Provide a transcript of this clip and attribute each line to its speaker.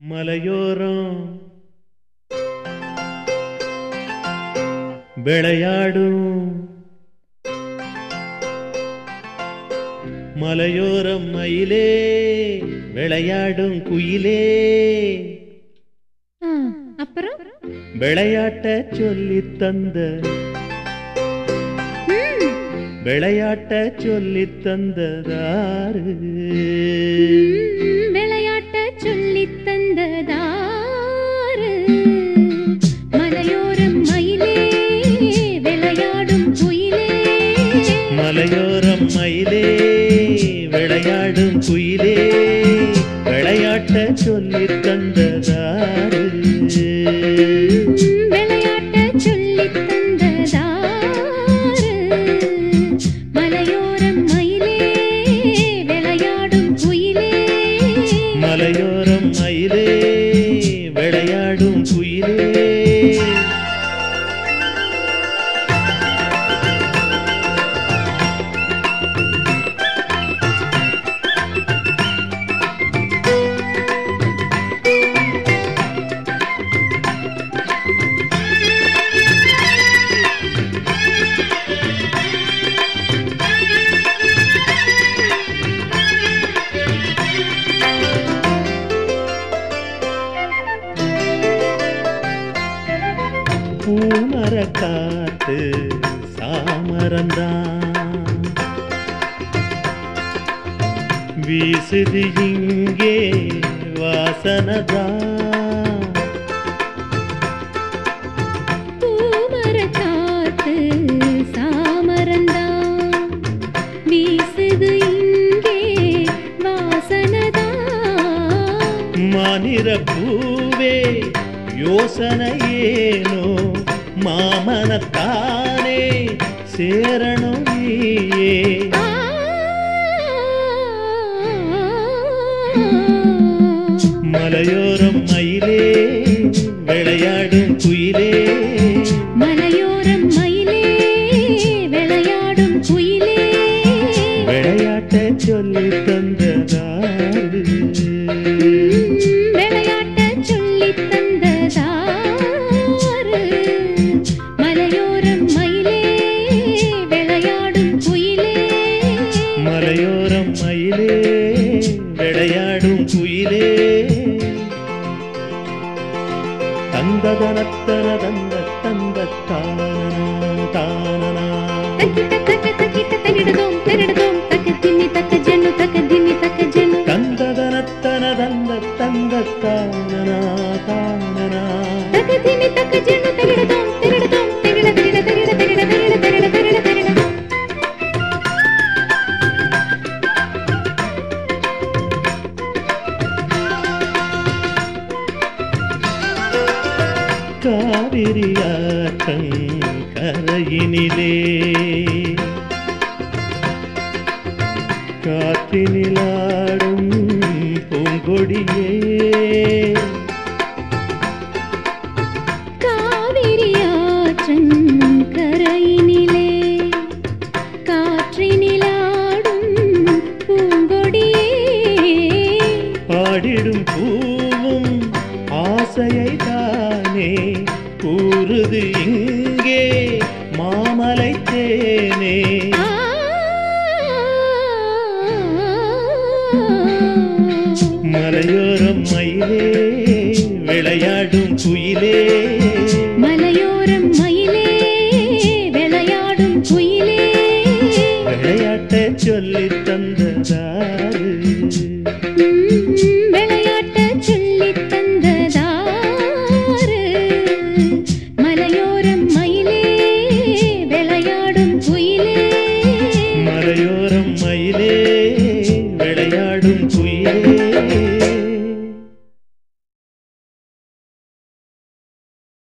Speaker 1: மலையோரம். விளையாடும். மலையோரம் மயிலே விளையாடும் குயிலே.
Speaker 2: அப்புறம்?
Speaker 1: விளையாட்ட சொல்லி தந்த. விளையாட்ட சொல்லி தந்ததாரு.
Speaker 2: விளையாட்ட
Speaker 1: சொல்லி தந்ததாரு.
Speaker 2: விளையாட்ட சொல்லித் தந்ததாரு. மலையோரம் மயிலே விளையாடும் குயிலே.
Speaker 1: மலையோரம் மயிலே பூமர காத்து சாமரந்தான். வீசுது இங்கே வாசனதான்.
Speaker 2: பூமரக் காத்து சாமரந்தான். வீசுது இங்கே வாசனதான்.
Speaker 1: மானிர பூவே
Speaker 2: ಯೋಸನೆಯೇನು ಮಾಮನ ತಾನೇ ಸೇರಣು ನೀಯೇ? മലയോരം മയിലേ വിളയാടും കുയിലേ മലയോരം
Speaker 1: മയിലേ വിളയാടും കുയിലേ വിളയാട്ട ചൊല്ലി
Speaker 2: തന്നതാ గగనత్తర గంగ కంద కాననా తంద తంద కాననా కాననా తక ధిమి తక జను తగడదం
Speaker 1: காவிரியாற்றங் கரையினிலே. காற்றினிலாடும் பூங்கொடியே.
Speaker 2: காவிரி ஆற்றங்கரையினிலே காற்றினிலாடும் பூங்கொடியே.
Speaker 1: பாடிடும் பூவும் ஆசையை தானே கூறுது இங்கே மாமலை தேனே. மலையோரம் மயிலே விளையாடும் குயிலே.
Speaker 2: மலையோரம் மயிலே விளையாடும் குயிலே.
Speaker 1: விளையாட்ட சொல்லி
Speaker 2: கையிலே